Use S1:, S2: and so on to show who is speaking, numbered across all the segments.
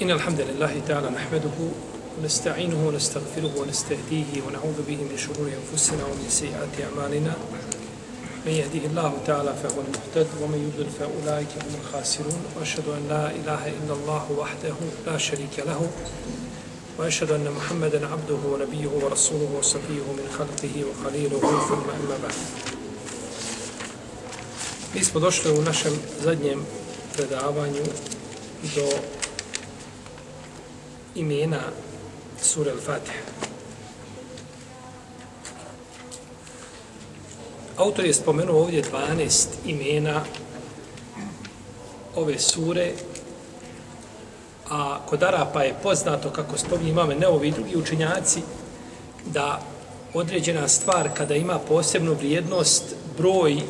S1: إن الحمد لله تعالى نحمده ونستعينه ونستغفره ونستهديه ونعوذ به من شرور أنفسنا ومن سيئات أعمالنا. من يهديه الله تعالى فهو المهتد ومن يضلل فأولئك هم الخاسرون. وأشهد أن لا إله إلا الله وحده لا شريك له. وأشهد أن محمدا عبده ونبيه ورسوله وصفيه من خلقه وخليله ثم أما بعد. Mi smo došli u našem zadnjem predavanju do imena sura Al-Fatiha. Autor je spomenuo ovdje 12 imena ove sure, a kod Arapa je poznato, kako spominje imame neovi i drugi učenjaci, da određena stvar kada ima posebnu vrijednost, broj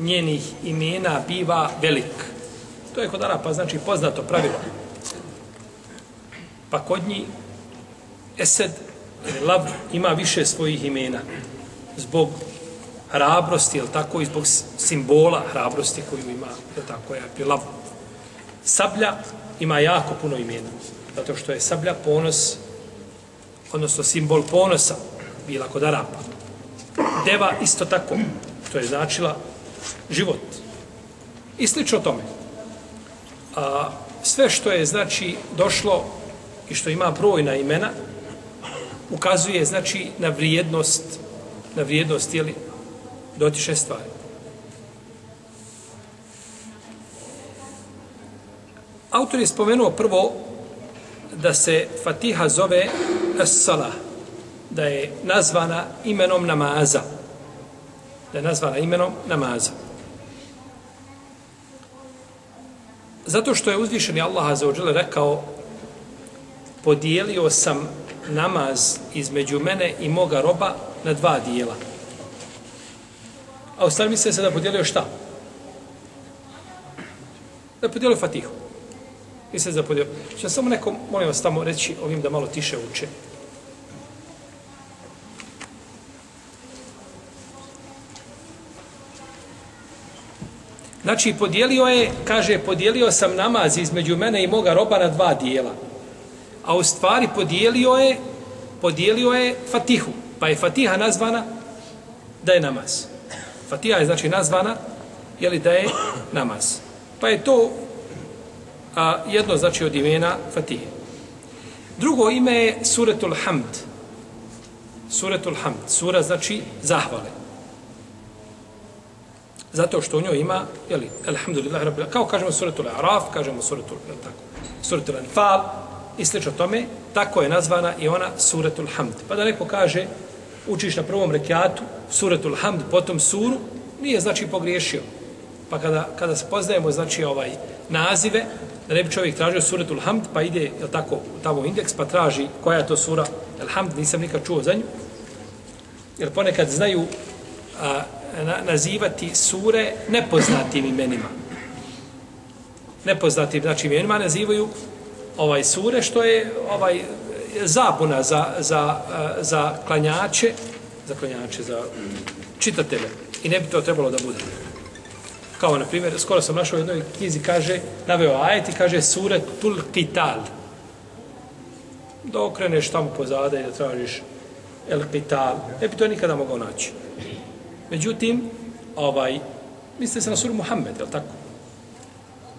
S1: njenih imena biva velik. To je kod Arapa, znači poznato pravilo. Pa kod njih Esed ili Lav ima više svojih imena zbog hrabrosti, jel tako, i zbog simbola hrabrosti koju ima, jel tako, je Lav. Sablja ima jako puno imena, zato što je sablja ponos, odnosno simbol ponosa bila kod Arapa. Deva isto tako, to je značila život. I slično tome. A, sve što je, znači, došlo i što ima brojna imena, ukazuje, znači, na vrijednost, na vrijednost, jeli, dotiše stvari. Autor je spomenuo prvo da se Fatiha zove As-Salah, da je nazvana imenom namaza. Da je nazvana imenom namaza. Zato što je uzvišeni Allah Azza rekao podijelio sam namaz između mene i moga roba na dva dijela. A u stvari misle se da podijelio šta? Da podijelio Fatihu. Misle se da podijelio. Znači, Što samo nekom, molim vas tamo reći ovim da malo tiše uče. Znači, podijelio je, kaže, podijelio sam namaz između mene i moga roba na dva dijela. A u stvari podijelio je, podijelio je Fatihu. Pa je Fatiha nazvana da je namaz. Fatiha je znači nazvana, jeli da je namaz. Pa je to a, jedno znači od imena Fatihe. Drugo ime je Suretul Hamd. Suretul Hamd. Sura znači zahvale. Zato što u njoj ima, jeli, alhamdulillah, rabbil, kao kažemo suratul Araf, kažemo suratul, tako, suratul Anfal, i slično tome, tako je nazvana i ona suratul Hamd. Pa da neko kaže, učiš na prvom rekiatu suratul Hamd, potom suru, nije znači pogriješio. Pa kada, kada se poznajemo, znači, ovaj nazive, da ne bi čovjek tražio suratul Hamd, pa ide, je tako, tamo indeks, pa traži koja je to sura, el hamd, nisam nikad čuo za nju. Jer ponekad znaju a, na, nazivati sure nepoznatim imenima. Nepoznatim znači imenima nazivaju ovaj sure što je ovaj zabuna za, za, eh, za klanjače, za klanjače, za čitatelje. I ne bi to trebalo da bude. Kao, na primjer, skoro sam našao u jednoj knjizi, kaže, naveo ajet i kaže sure tul qital. Da okreneš tamo pozada i da tražiš el qital. Ne bi to nikada mogao naći. Međutim, ovaj, mislite se na suru Muhammed, je li tako?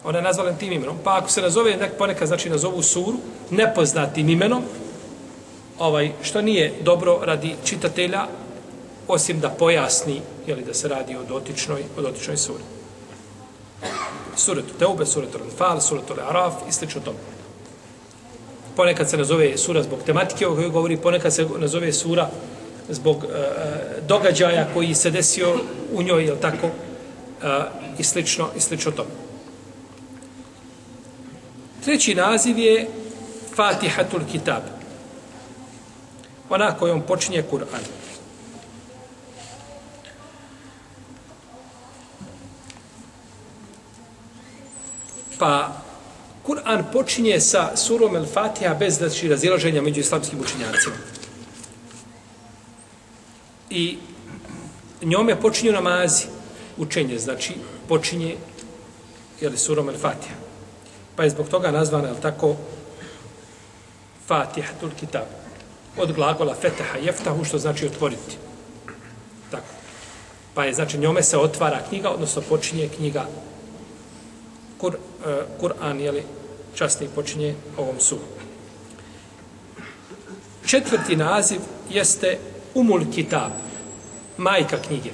S1: Ona je nazvala tim imenom. Pa ako se nazove, nek ponekad znači nazovu suru, nepoznatim imenom, ovaj, što nije dobro radi čitatelja, osim da pojasni, je li da se radi o dotičnoj, o dotičnoj suri. Suretu Teube, suretu Anfal, suretu Araf i slično tome. Ponekad se nazove sura zbog tematike o kojoj govori, ponekad se nazove sura zbog e, događaja koji se desio u njoj, je tako, e, i slično, i slično tome. Treći naziv je Fatihatul Kitab. Ona kojom počinje Kur'an. Pa, Kur'an počinje sa surom El Fatiha bez da razilaženja među islamskim učinjacima i njome počinju namazi, učenje, znači počinje jeli, surom el Fatiha. Pa je zbog toga nazvana, je tako, Fatihatul kitab. Od glagola fetaha jeftahu, što znači otvoriti. Tako. Pa je, znači, njome se otvara knjiga, odnosno počinje knjiga Kur, uh, Kur'an, jeli, časnik počinje ovom suhu. Četvrti naziv jeste Umul Kitab, majka knjige,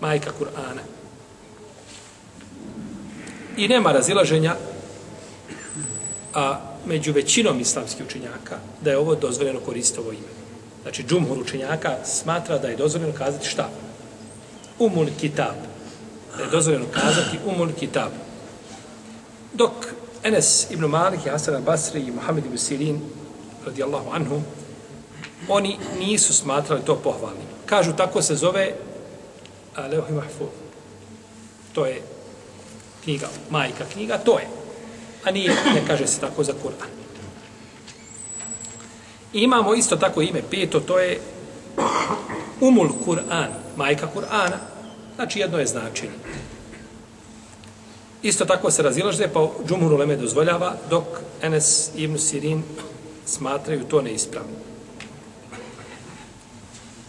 S1: majka Kur'ana. I nema razilaženja a među većinom islamskih učenjaka da je ovo dozvoljeno koristiti ovo ime. Znači, džumhur učenjaka smatra da je dozvoljeno kazati šta? Umul Kitab. Da je dozvoljeno kazati Umul Kitab. Dok Enes ibn Malik i Hasan al-Basri i Muhammed ibn Sirin radijallahu anhum oni nisu smatrali to pohvalnim. Kažu tako se zove Leuhi Mahfuz. To je knjiga, majka knjiga, to je. A nije, ne kaže se tako za Kur'an. Imamo isto tako ime peto, to je Umul Kur'an, majka Kur'ana. Znači jedno je značenje. Isto tako se razilaže, pa Džumhur Uleme dozvoljava, dok Enes ibn Sirin smatraju to neispravno.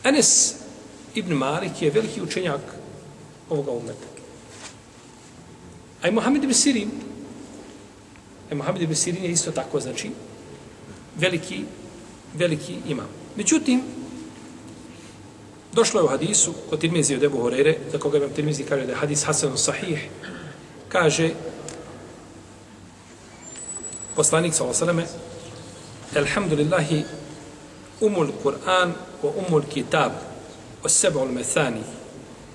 S1: Enes ibn Malik je veliki učenjak ovoga umeta. A i Mohamed ibn Sirin, E, Mohamed ibn Sirin je isto tako, znači, veliki, veliki imam. Međutim, došlo je u hadisu kod Tirmizi od Ebu Horere, za koga imam Tirmizi kaže da je hadis Hasan sahih, kaže poslanik sa osaleme Alhamdulillahi umul Kur'an wa umul kitab o sebe ul methani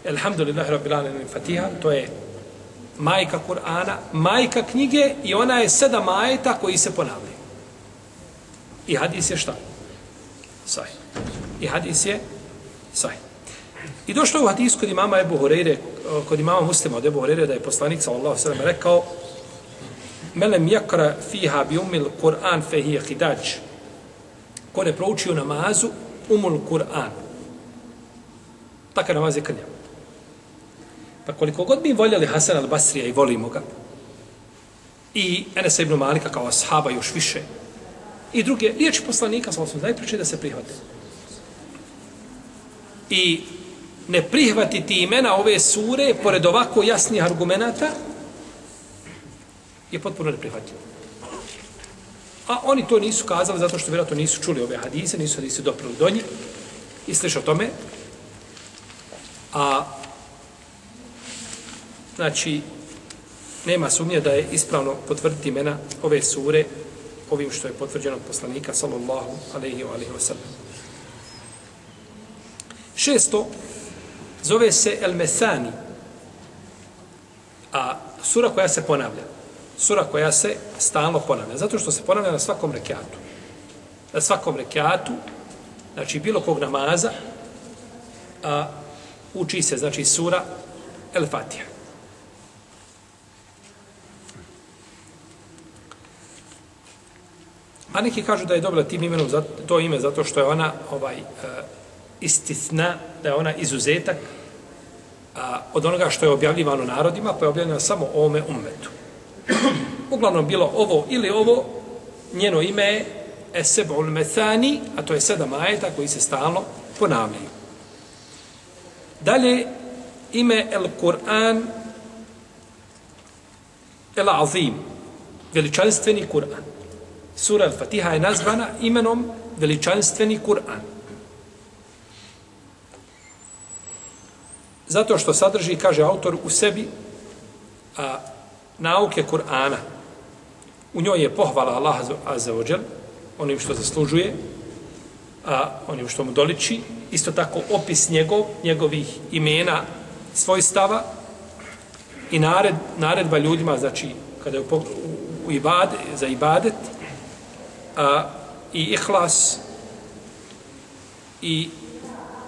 S1: Alhamdulillahi rabbil alamin fatiha to je majka Kur'ana majka knjige i ona je sedam ajeta koji se ponavljaju i hadis je šta? Sahih. I hadis je sahih. I došlo u hadis kod imama Ebu Horeire, kod imama muslima od Ebu Horeire, da je poslanik sallallahu sallam rekao Melem jakra fiha bi umil Kur'an fe hije hidač. Ko ne prouči u namazu, umul Kur'an. Takav namaz je krnjav. Pa koliko god mi voljeli Hasan al-Basrija i volimo ga, i Enes ibn Malika kao ashaba još više, i druge riječi poslanika, sa osnovu, najpriče da se prihvate. I ne prihvatiti imena ove sure pored ovako jasnih argumenta je potpuno neprihvatljivo. A oni to nisu kazali zato što vjerojatno nisu čuli ove hadise, nisu hadise doprili do njih i sliš o tome. A znači nema sumnje da je ispravno potvrditi imena ove sure ovim što je potvrđeno od poslanika sallallahu alaihi wa alaihi wa sallam. Šesto, Zove se El Mesani. A sura koja se ponavlja. Sura koja se stalno ponavlja. Zato što se ponavlja na svakom rekiatu. Na svakom rekiatu, znači bilo kog namaza, a, uči se, znači, sura El Fatiha. A neki kažu da je dobila tim imenom za to ime zato što je ona ovaj e, istisna, da je ona izuzetak a, od onoga što je objavljivano narodima, pa je objavljeno samo ome ummetu. Uglavnom bilo ovo ili ovo, njeno ime je Eseb'ul Methani, a to je sedam ajeta koji se stalno ponavljaju. Dalje, ime El Kur'an El Azim, veličanstveni Kur'an. Sura Al-Fatiha je nazvana imenom veličanstveni Kur'an. Zato što sadrži, kaže autor, u sebi a, nauke Kur'ana. U njoj je pohvala Allah Azzawajal, onim što zaslužuje, a onim što mu doliči, isto tako opis njegov, njegovih imena, svojstava i nared, naredba ljudima, znači, kada je u, u, u ibade, za ibadet, a, i ihlas, i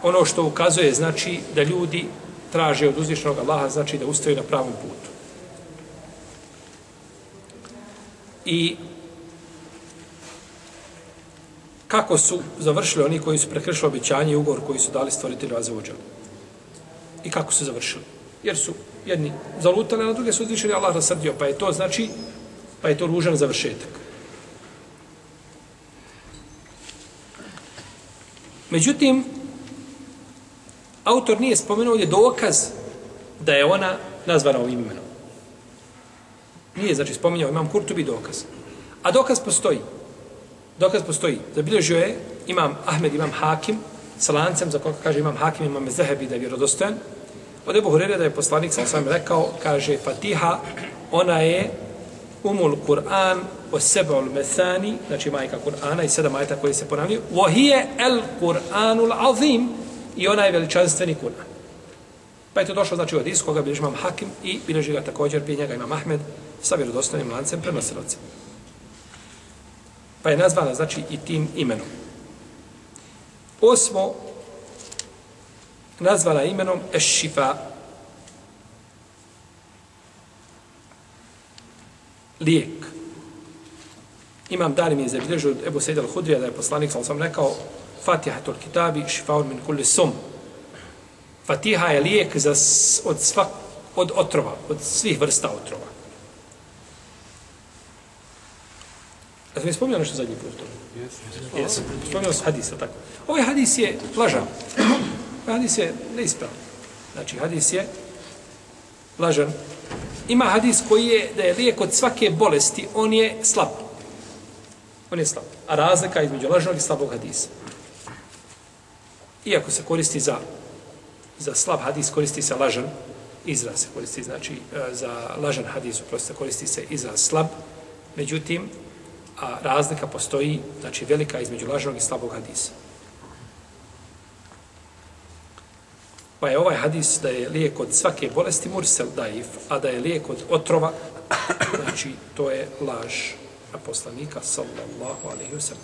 S1: ono što ukazuje, znači, da ljudi traže od uzvišenog Allaha, znači da ustaju na pravom putu. I kako su završili oni koji su prekršili običanje i ugovor koji su dali stvoritelju Azevođa? I kako su završili? Jer su jedni zalutali, a na druge su uzvišeni Allah rasrdio, pa je to znači, pa je to ružan završetak. Međutim, autor nije spomenuo je dokaz da je ona nazvana ovim imenom. Nije, znači, spominjao imam Kurtubi dokaz. A dokaz postoji. Dokaz postoji. Zabilježio je imam Ahmed, imam Hakim, sa lancem, za koga kaže imam Hakim, imam Zehebi da je vjerodostojan. Od Ebu Hurere da je poslanik, sam sam rekao, kaže Fatiha, ona je umul Kur'an o seba'ul mesani, znači majka Kur'ana i sedam majta koji se ponavljaju, vohije el Kur'anul azim i onaj veličanstveni Kur'an. Pa je to došlo, znači, od iskoga bilježi imam Hakim i bilježi ga također, prije njega imam Ahmed, sa vjerodostanim lancem prenosilaca. Pa je nazvana, znači, i tim imenom. Osmo, nazvana imenom Ešifa. Lijek. Imam dani mi je zabilježio od Ebu Sejda al-Hudrija da je poslanik, sam sam rekao, Fatiha tol kitabi, šifaun min kulli sum. Fatiha je lijek za, od, svak, od otrova, od svih vrsta otrova. Ja sam mi spomnio nešto zadnji put to? Jesam. Spomnio sam hadisa, tako. Ovaj hadis je lažan. Ovaj hadis je neispravan. Znači, hadis je lažan. Ima hadis koji je da je lijek od svake bolesti, on je slab. On je slab. A razlika između lažnog i slabog hadisa. Iako se koristi za za slab hadis koristi se lažan izraz se koristi znači e, za lažan hadis prosto koristi se i za slab međutim a razlika postoji znači velika između lažnog i slabog hadisa pa je ovaj hadis da je lijek od svake bolesti mursel daif a da je lijek od otrova znači to je laž a poslanika sallallahu alaihi wa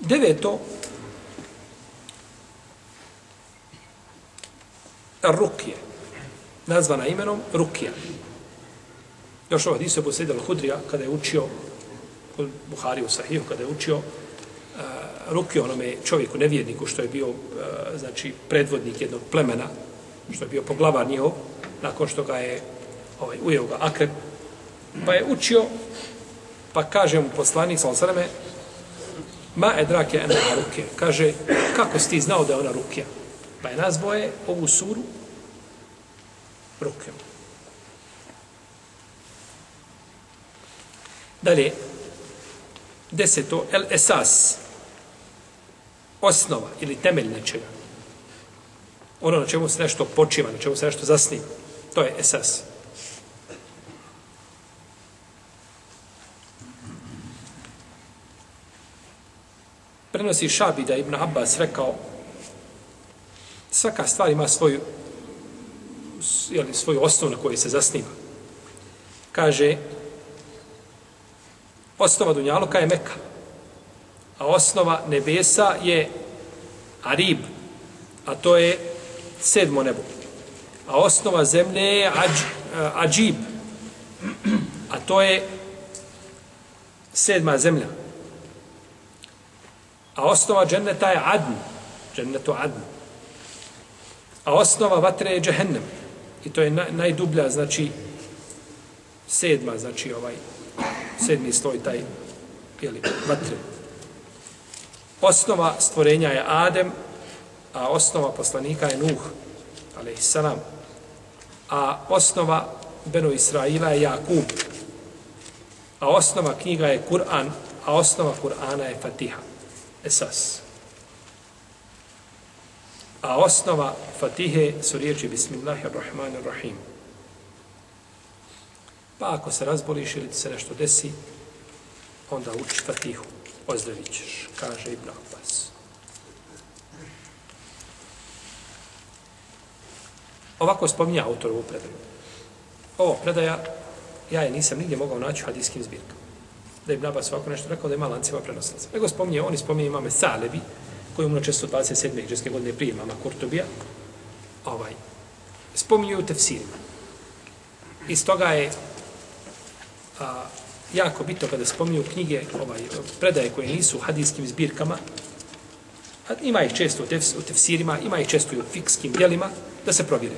S1: deveto Rukje, nazvana imenom Rukija. Još ovaj hadisu je posljedal Hudrija kada je učio kod Buhari u Sahihu, kada je učio ruke onome čovjeku, nevjerniku, što je bio e, znači, predvodnik jednog plemena, što je bio poglavar njihov, nakon što ga je ovaj, ujeo ga akrep, pa je učio, pa kaže mu poslanik, sa osreme, ma edrake ena ruke, Kaže, kako si ti znao da je ona Rukija? Pa je nazvoje ovu suru rukem. Dalje, deseto, el esas, osnova ili temelj nečega. Ono na čemu se nešto počiva, na čemu se nešto zasniva. To je esas. Prenosi Šabi da Ibn Abbas rekao svaka stvar ima svoju jeli, svoju osnovu na kojoj se zasniva. Kaže, osnova Dunjaluka je Meka, a osnova nebesa je Arib, a to je sedmo nebo. A osnova zemlje je Ađ, e, Ađib, a to je sedma zemlja. A osnova dženneta je Adn, džennetu Adn. A osnova vatre je Džehennem. I to je na, najdublja, znači, sedma, znači, ovaj, sedmi sloj, taj, jeli, vatre. Osnova stvorenja je Adem, a osnova poslanika je Nuh, alaihissalam. A osnova Beno Israila je Jakub. A osnova knjiga je Kur'an, a osnova Kur'ana je Fatiha. Esas. A osnova Fatihe su riječi Bismillahirrahmanirrahim. Pa ako se razboliš ili ti se nešto desi, onda uči Fatihu. Ozdravit ćeš, kaže Ibn Abbas. Ovako spominja autor ovu predaju. Ovo predaja, ja je nisam nigdje mogao naći u hadijskim zbirkama. Da je Ibn Abbas ovako nešto rekao da ima lancima prenoslaca. Nego spominje, oni spominje imame Salebi, koji je umro 627. hijđarske godine prije imama Kurtubija, ovaj, spominju u tefsirima. Iz toga je a, jako bitno kada spominju knjige, ovaj, predaje koje nisu u hadijskim zbirkama, a ima ih često u, tefs, u tefsirima, ima ih često i u fikskim dijelima, da se provjere.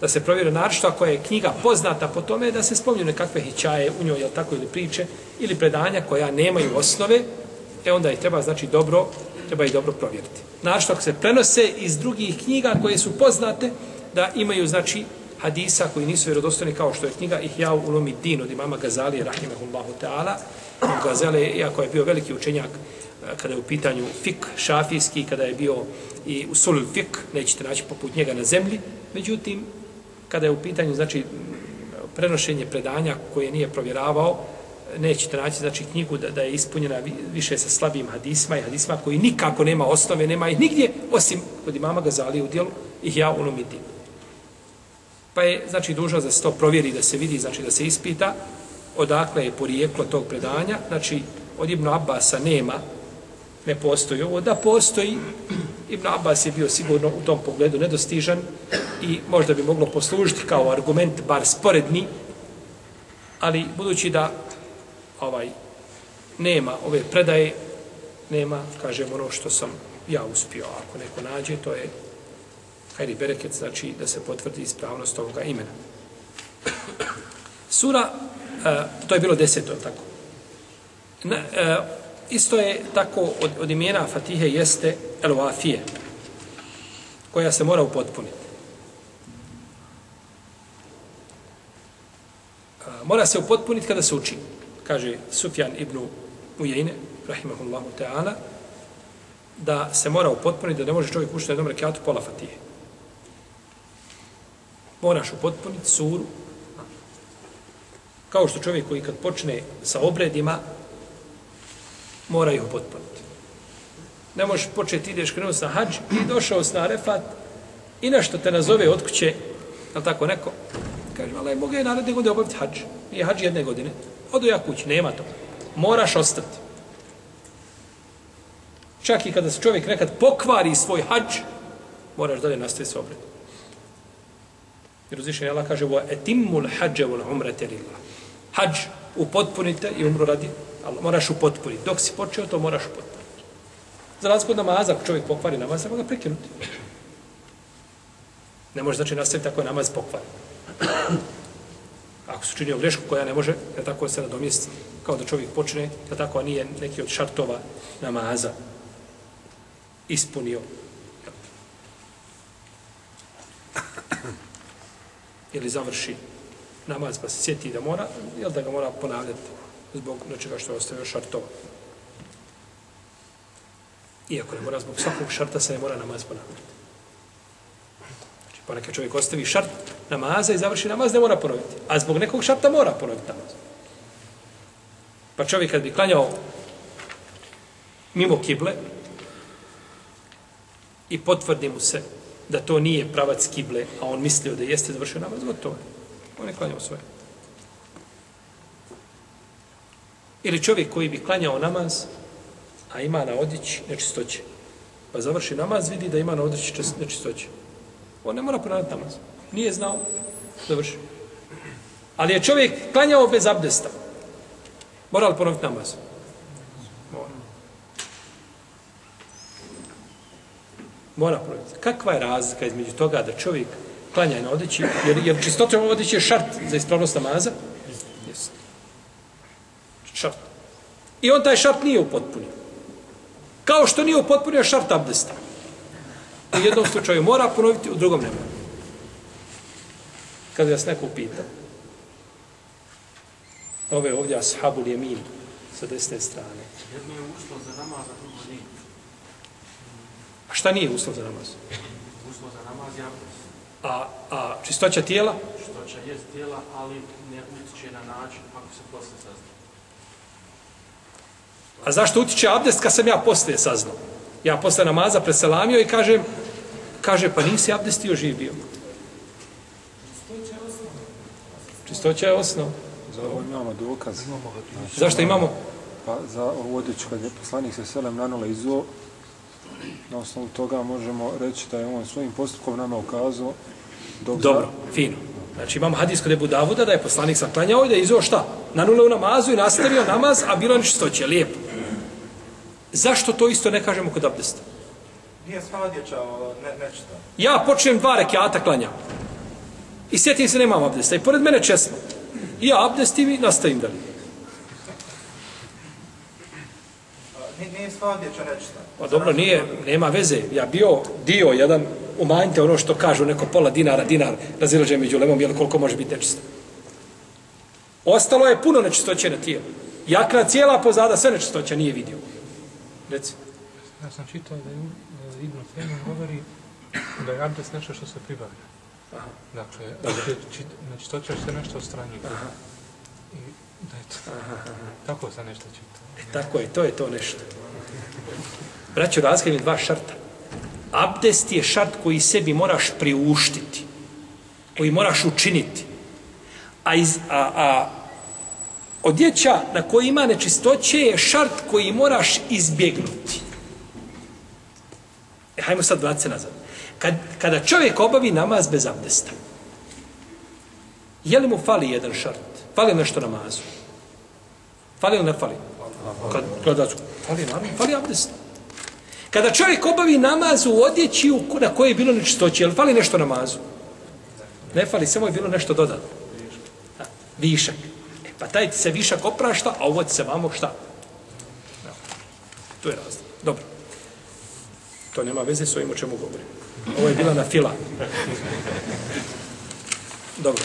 S1: Da se provjere našto ako je knjiga poznata po tome, da se spominju nekakve hićaje u njoj, jel tako, ili priče, ili predanja koja nemaju osnove, e onda je treba, znači, dobro treba i dobro provjeriti. Našto ako se prenose iz drugih knjiga koje su poznate, da imaju, znači, hadisa koji nisu vjerodostojni kao što je knjiga Ihya ulumi din od imama Gazali, rahimehullahu ta'ala. Gazali, iako je bio veliki učenjak eh, kada je u pitanju fik šafijski, kada je bio i usul fik, nećete naći poput njega na zemlji, međutim, kada je u pitanju, znači, prenošenje predanja koje nije provjeravao, nećete naći znači knjigu da, da je ispunjena više sa slabim hadisma i hadisma koji nikako nema osnove, nema ih nigdje, osim kod imama Gazali u dijelu, ih ja. Pa je, znači, duža da se to provjeri, da se vidi, znači, da se ispita odakle je porijeklo tog predanja. Znači, od Ibn Abbasa nema, ne postoji ovo. Da postoji, Ibn Abbas je bio sigurno u tom pogledu nedostižan i možda bi moglo poslužiti kao argument, bar sporedni, ali budući da ovaj nema ove predaje, nema, kažem, ono što sam ja uspio. Ako neko nađe, to je hajri bereket, znači da se potvrdi ispravnost ovoga imena. Sura, uh, to je bilo deseto, tako? Na, uh, e, isto je tako od, od imena Fatihe jeste Eloafije, koja se mora upotpuniti. Uh, mora se upotpuniti kada se uči kaže Sufjan ibn Ujejne, rahimahullahu ta'ala, da se mora upotpuniti, da ne može čovjek učiti na jednom rekiatu pola fatihe. Moraš upotpuniti suru, kao što čovjek koji kad počne sa obredima, mora ih upotpuniti. Ne možeš početi, ideš krenuti na hađ i došao s na refat i nešto te nazove od kuće, je tako neko? Kaže, ali mogu je naredne godine obaviti hađ. Nije hađ jedne godine. Odo ja kući, nema to. Moraš ostati. Čak i kada se čovjek nekad pokvari svoj hađ, moraš dalje nastaviti sa obred. Jer uzvišen Allah kaže wa etimmul hađe vol umrete lillah. Hađ upotpunite i umru radi Allah. Moraš upotpuniti. Dok si počeo, to moraš upotpuniti. Za razliku od namaza, ako čovjek pokvari namaz, treba ga prekinuti. Ne može znači nastaviti tako je namaz pokvari ako su činio grešku koja ne može, je tako se nadomjesti, kao da čovjek počne, da tako a nije neki od šartova namaza ispunio. Ili završi namaz pa se sjeti da mora, jel da ga mora ponavljati zbog nečega što je ostavio šartova. Iako ne mora zbog svakog šarta se ne mora namaz ponavljati. Znači, pa neka čovjek ostavi šart namaza i završi namaz, ne mora ponoviti. A zbog nekog šarta mora ponoviti namaz. Pa čovjek kad bi klanjao mimo kible i potvrdi mu se da to nije pravac kible, a on mislio da jeste završio namaz, gotovo je. On je klanjao svoje. Ili čovjek koji bi klanjao namaz, a ima na odjeći nečistoće. Pa završi namaz, vidi da ima na odjeći nečistoće. On ne mora ponavljati namaz. Nije znao završi. Ali je čovjek klanjao bez abdesta. Mora li ponoviti namaz? Mora provjeriti. Kakva je razlika između toga da čovjek klanja na odeći, jer, jer čistoća odeći je šart za ispravnost namaza? Jeste. Šart. I on taj šart nije upotpunio. Kao što nije upotpunio šart abdesta. U jednom slučaju mora ponoviti, u drugom ne mora. Kad vas neko pita, ove ovdje ashabul jemin sa desne strane.
S2: Jedno je ušlo za namaz, a drugo.
S1: A šta nije uslov za namaz?
S2: Uslov za namaz je abdest.
S1: A, a čistoća tijela?
S2: Čistoća je tijela, ali ne utiče na način ako se posle sazna.
S1: A zašto utiče abdest kad sam ja poslije saznao? Ja posle namaza preselamio i kažem, kaže, pa nisi abdestio živ bio. Čistoća je osnov.
S3: Za ovo imamo dokaz. Znači,
S1: Zašto imamo?
S3: Pa za ovu odjeću kad je poslanik se selem nanula izo, na osnovu toga možemo reći da je on svojim postupkom nama ukazao dok
S1: Dobro, fino. Znači imamo hadis kod Ebu Davuda da je poslanik saklanjao i da je izveo šta? Nanule u namazu i nastavio namaz, a bilo je čistoće, lijepo. Zašto to isto ne kažemo kod abdesta?
S4: Nije sva odjeća ne, nečita.
S1: Ja počnem dva rekiata klanjam. I sjetim se nemam abdesta. I pored mene česmo. I ja abdestim i nastavim dalje.
S4: Nije, sva odjeća nečista.
S1: Pa dobro, nije, nema veze. Ja bio dio jedan, umanjite ono što kažu neko pola dinara, dinar, razilađe među lemom, jel koliko može biti nečisto. Ostalo je puno nečistoće na tijelu. Jakna cijela pozada, sve nečistoća nije vidio. Reci.
S5: Ja sam čitao da je Ibn Femin govori da je abdest nešto što se pribavlja.
S1: Aha.
S5: Dakle, dakle znači to se nešto ostraniti. I da je to, tako sam nešto čitao.
S1: E, tako je, to je to nešto. Braćo, razgledam dva šarta. Abdest je šart koji sebi moraš priuštiti. Koji moraš učiniti. A, iz, a, a odjeća na koji ima nečistoće je šart koji moraš izbjegnuti. E, hajmo sad vratiti se nazad. Kad, kada čovjek obavi namaz bez abdesta, je li mu fali jedan šart? Fali nešto namazu? Fali ili ne fali? Kad, kada su, fali naravno, fali abdest. Kada čovjek obavi namaz u odjeći u- na koje je bilo nečistoće, je li fali nešto namazu? Ne fali, samo je bilo nešto dodatno. Ha, Višak. E, pa taj ti se višak oprašta, a ovo ti se vamo šta? No. To je razlog. Dobro. To nema veze s ovim o čemu govorim. Ovo je bila na fila. Dobro.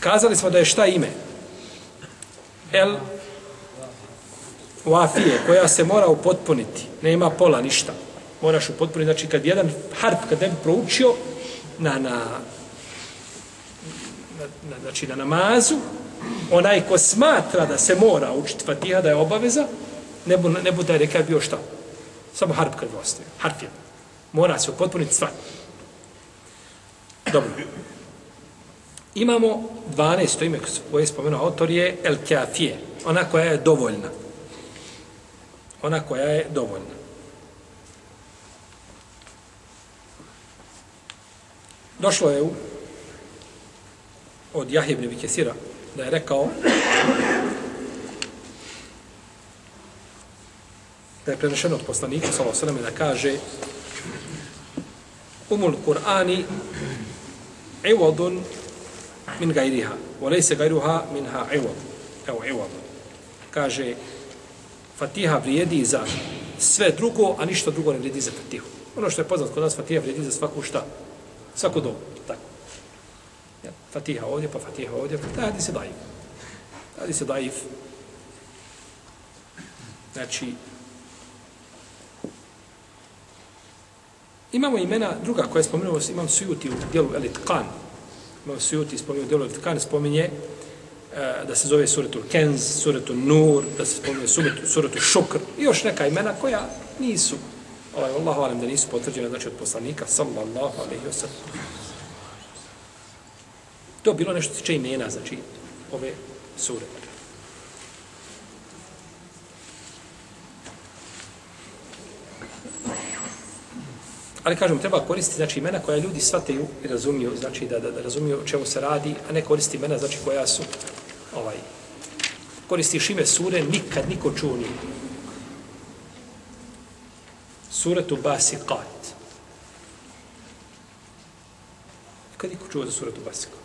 S1: Kazali smo da je šta ime? El Wafije, koja se mora upotpuniti. Nema pola, ništa. Moraš upotpuniti. Znači, kad jedan harf, kad ne bi proučio na, na, na, na, znači, na namazu, onaj ko smatra da se mora učiti Fatiha, da je obaveza, ne, bu, ne bude reka bio šta. Samo harf kad ostaje. Harf je. Mora se upotpuniti sva. Dobro. Imamo 12. ime koje je spomenuo autor je El Kafije. Ona koja je dovoljna. Ona koja je dovoljna. Došlo je u, od Jahje ibn Vikesira da je rekao da je prenešeno od poslanika sallallahu alejhi ve da kaže umul Kur'ani iwadun min gajriha wa laysa gajruha minha iwad evo iwad kaže Fatiha vrijedi za sve drugo, a ništa drugo ne vrijedi za Fatihu. Ono što je poznato kod nas, Fatiha vrijedi za svaku šta? Svaku dobu. Tako. Ja, Fatiha ovdje, pa Fatiha ovdje, pa hadis se daif. Hadis se daif. Znači, imamo imena druga koja je spomenuo, imam Sujuti u dijelu Elitkan. Imam Sujuti spomenuo u dijelu Elitkan, spominje Eh, da se zove suretul Kenz, suretul Nur, da se spomne suretul, suretul Šukr i još neka imena koja nisu, ovaj, Allah valim da nisu potvrđene, znači od poslanika, sallallahu alaihi wa sallam. To bilo nešto tiče imena, znači, ove sure. Ali kažem, treba koristiti znači imena koja ljudi shvataju i razumiju, znači da, da, da razumiju o čemu se radi, a ne koristiti imena znači koja su ovaj koristiš ime sure, nikad niko čuo nije. Suretu Basiqat. Nikad niko čuo za suretu Basiqat?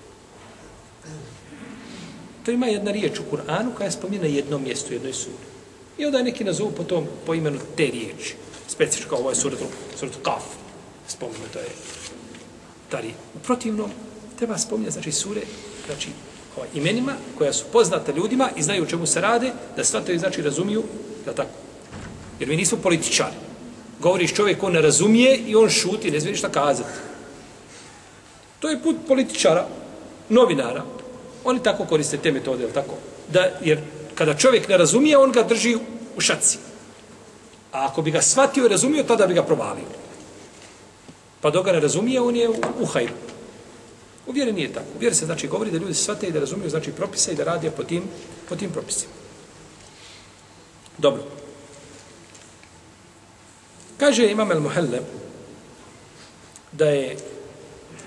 S1: To ima jedna riječ u Kur'anu koja je spominja na jednom mjestu, jednoj suri. I onda je neki nazovu po tom, po imenu te riječi. Specifično kao ovo je suretu, suretu Kaf. Spomenuto je Tari. U protivnom, treba spominjati, znači, sure, znači, ovaj, imenima koja su poznata ljudima i znaju o čemu se rade, da shvataju, znači, razumiju, da tako. Jer mi nismo političari. Govoriš čovjek, on ne razumije i on šuti, ne smije ništa kazati. To je put političara, novinara. Oni tako koriste te metode, jel tako? Da, jer kada čovjek ne razumije, on ga drži u šaci. A ako bi ga shvatio i razumio, tada bi ga provalio. Pa dok ga ne razumije, on je u, u hajru. U vjeri nije tako. U vjeri se znači govori da ljudi shvate i da razumiju znači propise i da rade po tim, po tim propisima. Dobro. Kaže Imam El Muhelle da je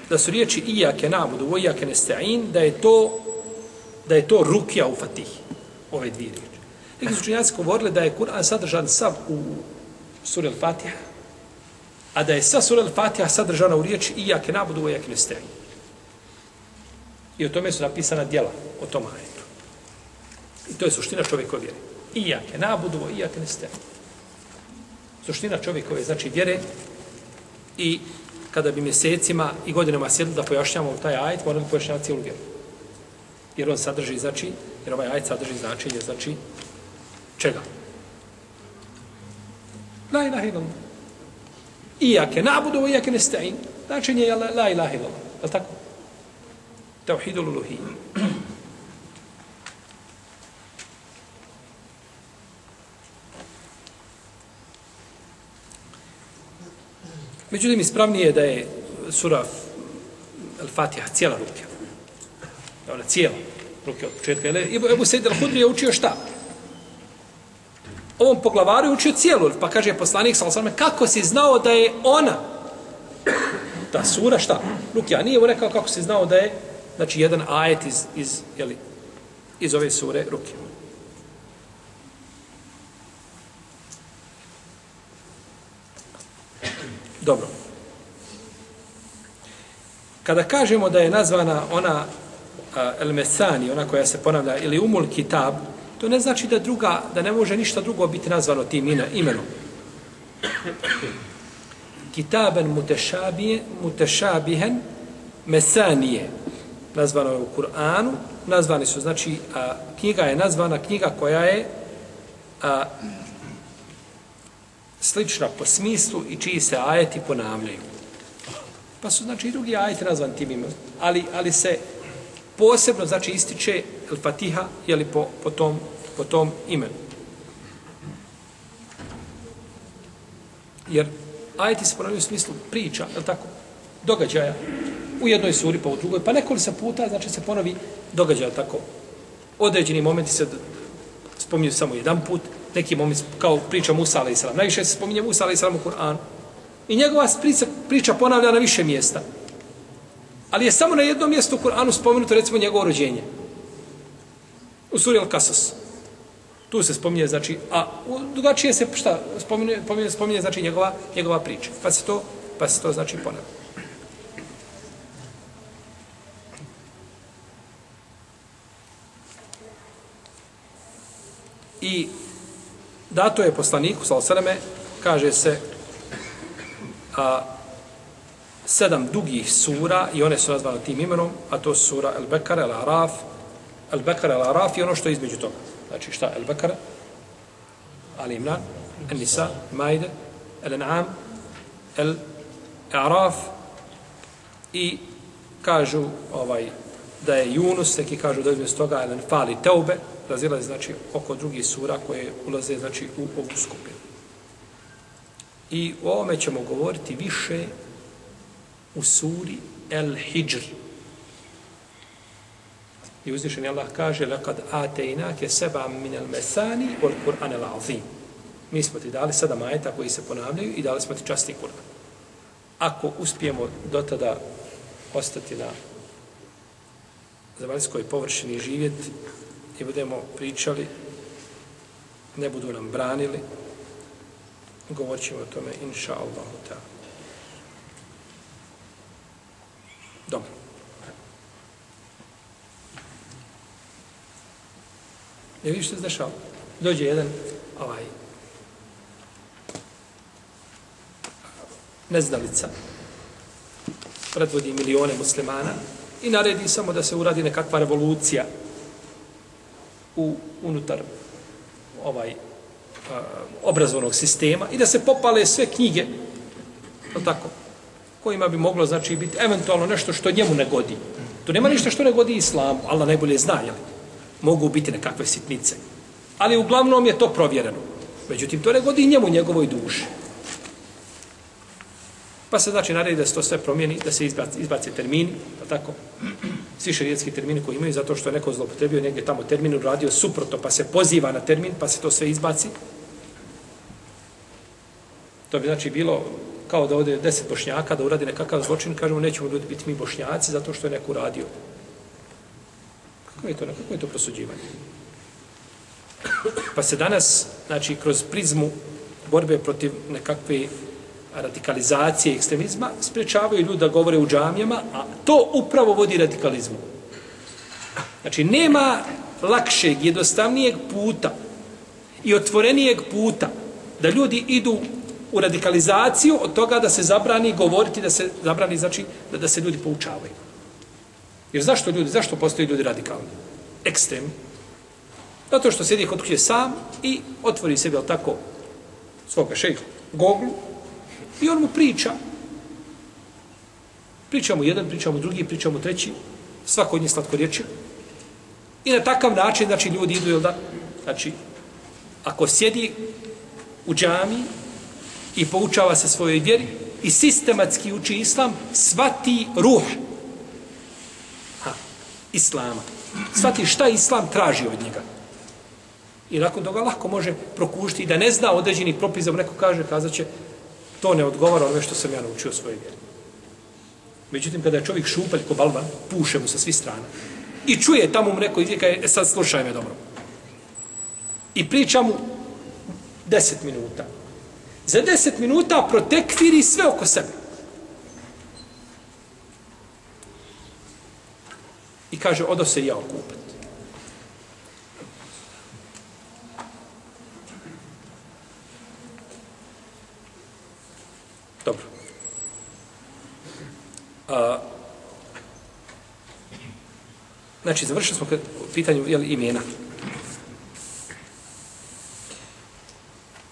S1: da su riječi ijake nabudu, o ijake nesta'in, da je to da je to rukja u Fatihi. Ove dvije riječi. Neki su činjaci govorili da je Kur'an sadržan sav u suri Al-Fatiha, a da je sa sura Al-Fatiha sadržana u riječi ijake nabudu, o ijake nesta'in. I o tome su napisana djela o tom ajetu. I to je suština čovjekove vjere. Ijake nabudu, o ijake nesta'in. suština čovjekove, znači vjere i kada bi mjesecima i godinama sjedli da pojašnjamo taj ajet, moramo pojašnjavati cijelu vjeru. Jer on sadrži, znači, jer ovaj ajet sadrži značenje, znači, čega? La ilaha illallah. Iake na'budu iake iyake nasta'in. Značenje je la, la ilaha illallah. Je li tako? Tauhidul uluhiyya. Međutim, ispravnije je da je sura Al-Fatiha, cijela rukja. Da ona cijela rukja od početka. Ebu, Ebu Sejid Al-Hudri je učio šta? Ovom poglavaru je učio cijelu, pa kaže poslanik sa osrame, kako si znao da je ona, ta sura šta? Rukja, nije mu rekao kako si znao da je, znači, jedan ajet iz, iz, jeli, iz ove sure ruke. Dobro. Kada kažemo da je nazvana ona El Mesani, ona koja se ponavlja, ili Umul Kitab, to ne znači da druga, da ne može ništa drugo biti nazvano tim imenom. Kitaben mutešabije, mutešabihen Mesanije, nazvano je u Kur'anu, nazvani su, znači, a, knjiga je nazvana knjiga koja je a, slična po smislu i čiji se ajeti ponavljaju. Pa su, znači, i drugi ajeti nazvan tim imenom. Ali, ali se posebno, znači, ističe El Fatiha, jeli po, po, tom, po tom imenu. Jer ajeti se ponavljaju u smislu priča, je tako? Događaja. U jednoj suri, pa u drugoj. Pa nekoliko puta, znači, se ponovi događaj, tako? Određeni momenti se spominju samo jedan put, neki moment, kao priča Musa alaih salam. Najviše se spominje Musa alaih salam u Kur'anu. I njegova priča, priča ponavlja na više mjesta. Ali je samo na jednom mjestu u Kur'anu spomenuto, recimo, njegovo rođenje. U suri Al-Kasas. Tu se spominje, znači, a drugačije se, šta, spominje, spominje, spominje znači, njegova, njegova priča. Pa se to, pa se to, znači, ponavlja. I dato je poslaniku, sal sveme, kaže se a, sedam dugih sura i one su nazvane tim imenom, a to su sura El Bekara, El Araf, El Bekar, El Araf i ono što je između toga. Znači šta? El Bekara, Ali Imran, El Nisa, Majde, El En'am, El Araf i kažu ovaj da je Yunus, neki kažu da je između toga El Fali Teube, razilaze znači oko drugih sura koje ulaze znači u ovu skupinu. I o ovome ćemo govoriti više u suri El Hijr. I uzvišeni Allah kaže لَقَدْ آتَيْنَاكَ سَبَعًا مِنَ الْمَثَانِ وَالْقُرْآنَ الْعَظِيمِ Mi smo ti dali sedam ajeta koji se ponavljaju i dali smo ti časti Kur'an. Ako uspijemo do tada ostati na zemaljskoj površini živjeti, i budemo pričali, ne budu nam branili, govorit ćemo o tome, inša Allah. Dobro. Je vidiš što se dešava? Dođe jedan ovaj neznalica, predvodi milione muslimana i naredi samo da se uradi nekakva revolucija u, unutar ovaj a, obrazovnog sistema i da se popale sve knjige tako kojima bi moglo znači biti eventualno nešto što njemu ne godi. Tu nema ništa što ne godi islamu, Allah najbolje zna, jel? Mogu biti nekakve sitnice. Ali uglavnom je to provjereno. Međutim, to ne godi njemu, njegovoj duši. Pa se znači naredi da se to sve promijeni, da se izbaci, izbaci termini, pa tako, svi šarijetski termini koji imaju, zato što je neko zlopotrebio negdje tamo termin uradio suprotno, pa se poziva na termin, pa se to sve izbaci. To bi znači bilo kao da ode deset bošnjaka da uradi nekakav zločin, kažemo nećemo ljudi biti mi bošnjaci zato što je neko uradio. Kako je to, kako je to prosuđivanje? Pa se danas, znači, kroz prizmu borbe protiv nekakve radikalizacije ekstremizma, sprečavaju ljudi da govore u džamijama, a to upravo vodi radikalizmu. Znači, nema lakšeg, jednostavnijeg puta i otvorenijeg puta da ljudi idu u radikalizaciju od toga da se zabrani govoriti, da se zabrani, znači, da, da se ljudi poučavaju. Jer zašto ljudi, zašto postoji ljudi radikalni? Ekstremni. Zato što sjedi kod kuće sam i otvori sebi, tako, svoga šeha, Google, i on mu priča. Priča mu jedan, priča mu drugi, priča mu treći, svako od njih slatko riječi. I na takav način, znači, ljudi idu, jel da, znači, ako sjedi u džami i poučava se svojoj vjeri i sistematski uči islam, svati ruh ha, islama. Svati šta islam traži od njega. I nakon toga lahko može prokušiti da ne zna određeni propis, da mu neko kaže, kazat će, to ne odgovara onome što sam ja naučio svoje vjeri. Međutim, kada je čovjek šupalj ko balvan, puše mu sa svih strana. I čuje tamo mu neko izvijeka, e sad slušaj me dobro. I priča mu deset minuta. Za deset minuta protekviri sve oko sebe. I kaže, odo se ja okupat. Dobro. A, znači, završili smo kad, pitanju jel, imena.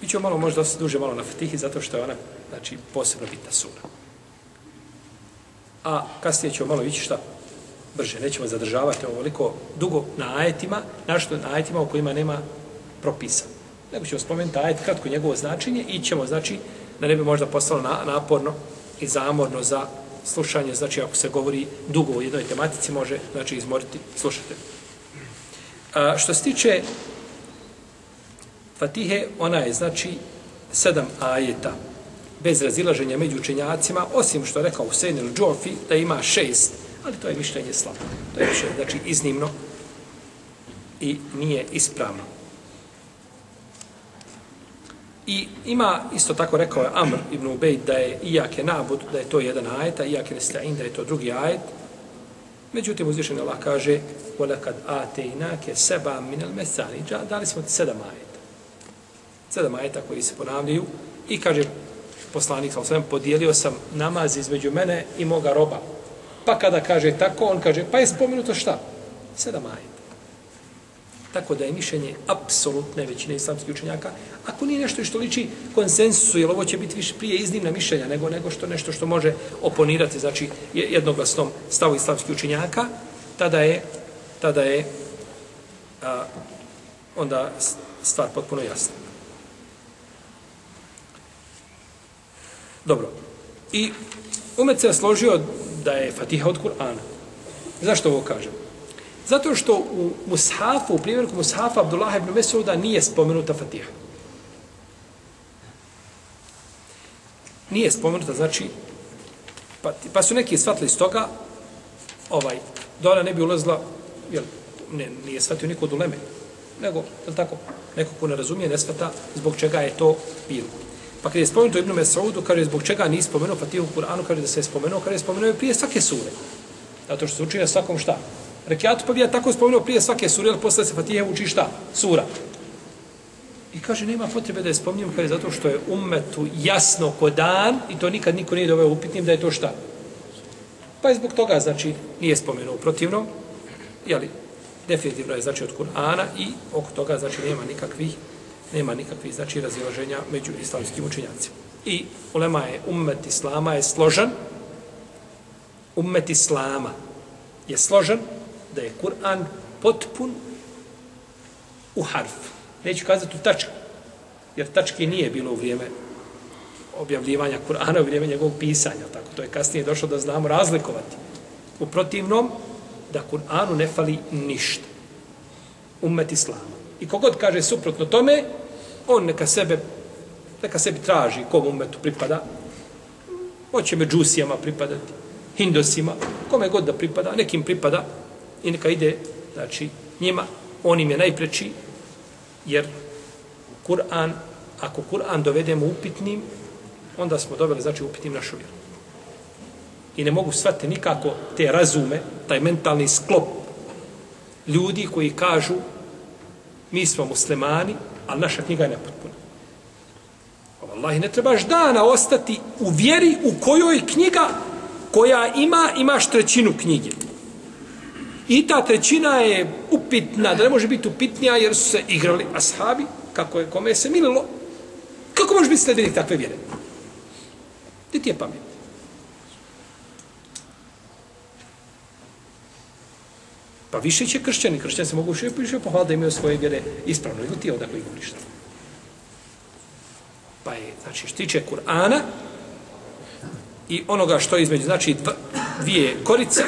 S1: Mi ćemo malo možda duže malo na Fatihi, zato što je ona, znači, posebno bitna sura. A kasnije ćemo malo ići šta? Brže, nećemo zadržavati ovoliko dugo na ajetima, našto na ajetima u kojima nema propisa. Nego ćemo spomenuti ajet, kratko njegovo značenje i ćemo, znači, da ne bi možda postalo na, naporno i zamorno za slušanje, znači ako se govori dugo o jednoj tematici, može znači izmoriti slušate. A, što se tiče Fatihe, ona je znači sedam ajeta bez razilaženja među učenjacima, osim što je rekao Husein ili Džofi, da ima šest, ali to je mišljenje slabo. To je mišljenje, znači iznimno i nije ispravno. I ima, isto tako rekao je Amr ibn Ubejd, da je Iyake nabud, da je to jedan ajet, a Iyake nesta'in, da je to drugi ajet. Međutim, uzvišen Allah kaže وَلَكَدْ آتَيْنَاكَ سَبَا مِنَ الْمَسَانِ Dali smo ti sedam ajeta. Sedam ajeta koji se ponavljaju. I kaže poslanik, sa osvijem, podijelio sam namaz između mene i moga roba. Pa kada kaže tako, on kaže, pa je spomenuto šta? Sedam ajeta. Tako da je mišljenje apsolutne većine islamskih učenjaka, ako nije nešto što liči konsensusu, jer ovo će biti više prije iznimna mišljenja nego nego što nešto što može oponirati, znači jednoglasnom stavu islamskih učenjaka, tada je, tada je a, onda stvar potpuno jasna. Dobro. I Umet se složio da je Fatiha od Kur'ana. Zašto ovo kažem? Zato što u Mushafu, u primjerku Mushafa Abdullah ibn Mesuda nije spomenuta Fatiha. Nije spomenuta, znači, pa, pa su neki shvatili iz toga, ovaj, da ona ne bi ulazila, jel, ne, nije shvatio niko od uleme, nego, jel tako, neko ko ne razumije, ne shvata zbog čega je to bilo. Pa kada je spomenuto Ibn Mesaudu, kaže zbog čega nije spomenuo Fatihu u Kur'anu, kaže da se je spomenuo, kaže je spomenuo prije svake sure. Zato što se uči na svakom šta? Rekiatu pa bi ja tako spomenuo prije svake sure, ali posle se Fatihe uči šta? Sura. I kaže, nema potrebe da je spominjem, kaže, zato što je umetu jasno ko dan i to nikad niko nije doveo upitnim da je to šta? Pa je zbog toga, znači, nije spomenuo protivno, jeli, definitivno je, znači, od Kur'ana i oko toga, znači, nema nikakvih, nema nikakvih, znači, razilaženja među islamskim učenjacima. I ulema je, umet islama je složan, umet islama je složan, da je Kur'an potpun u harf. Neću kazati u tačku, jer tačke nije bilo u vrijeme objavljivanja Kur'ana, u vrijeme njegovog pisanja. Tako to je kasnije došlo da znamo razlikovati. U protivnom, da Kur'anu ne fali ništa. Umet Islama. I kogod kaže suprotno tome, on neka sebe neka sebi traži kom umetu pripada. Hoće me džusijama pripadati, hindosima, kome god da pripada, nekim pripada, i neka ide, znači, njima, on im je najpreći, jer Kur'an, ako Kur'an dovedemo upitnim, onda smo doveli, znači, upitnim našu vjeru. I ne mogu shvatiti nikako te razume, taj mentalni sklop ljudi koji kažu mi smo muslimani, ali naša knjiga je nepotpuna. Wallahi, ne trebaš dana ostati u vjeri u kojoj knjiga koja ima, imaš trećinu knjige. I ta trećina je upitna, da ne može biti upitnija jer su se igrali ashabi, kako je kome se mililo. Kako može biti sljedbenik takve vjere? Gdje ti je pamet? Pa više će kršćani, kršćani se mogu više, više pohvaliti da imaju svoje vjere ispravno, nego ti odakle govoriš tamo. Pa je, znači, što tiče Kur'ana i onoga što je između, znači, dvije korice,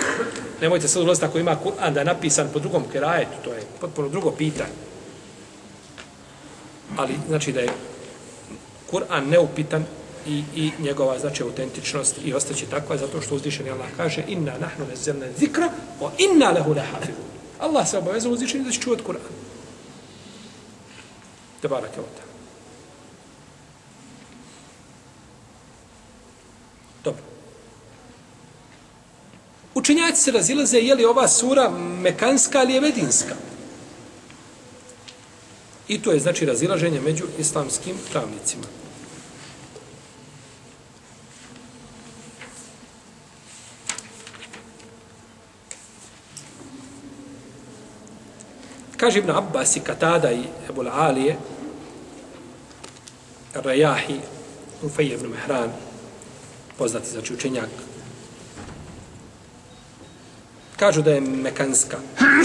S1: nemojte sad ulaziti ako ima Kur'an da je napisan po drugom kerajetu, to je potpuno drugo pitanje. Ali, znači, da je Kur'an neupitan i, i njegova, znači, autentičnost i ostaće takva zato što uzvišeni Allah kaže inna nahnu nezelne zikra o inna lehu lehafidu. Allah se obavezao uzdišeni da će čuvati Kur'an. Tebarak je. Dobro. Učenjaci se razilaze je li ova sura mekanska ili je medinska. I to je znači razilaženje među islamskim pravnicima. Kaže Ibn Abbas i Katada i Ebul Alije, Rajahi, Ufej ibn Mehran, poznati znači učenjak, kažu da je mekanska.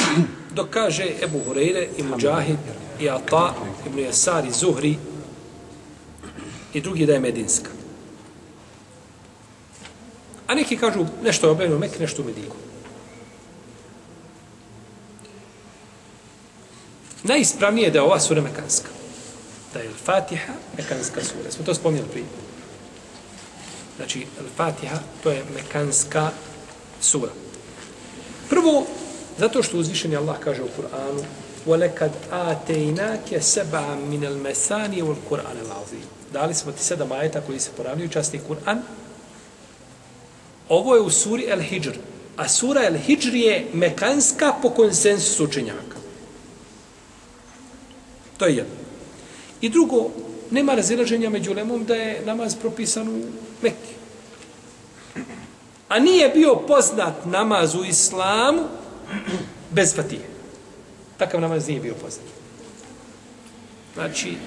S1: Dok kaže Ebu Hureyre i Mujahid i Ata, Ibn Jasar i Zuhri i drugi da je medinska. A neki kažu nešto je objavljeno u Mekke, nešto u Medinu. Najispravnije je da je ova sura mekanska. Da je Fatiha mekanska sura. Smo to spomnjali prije. Znači, Al-Fatiha, to je mekanska sura. Prvo, zato što uzvišeni Allah kaže u Kur'anu وَلَكَدْ آتَيْنَاكَ سَبَعًا مِنَ الْمَسَانِ وَالْقُرْآنِ الْعَظِيمِ Dali smo ti sedam ajeta koji se poravljaju časti Kur'an. Ovo je u suri El-Hijr. A sura El-Hijr je mekanska po konsensusu učenjaka. To je jedno. I drugo, nema razilaženja među lemom da je namaz propisan u Mekke. A nije bio poznat namaz u islamu bez fatije. Takav namaz nije bio poznat. Znači,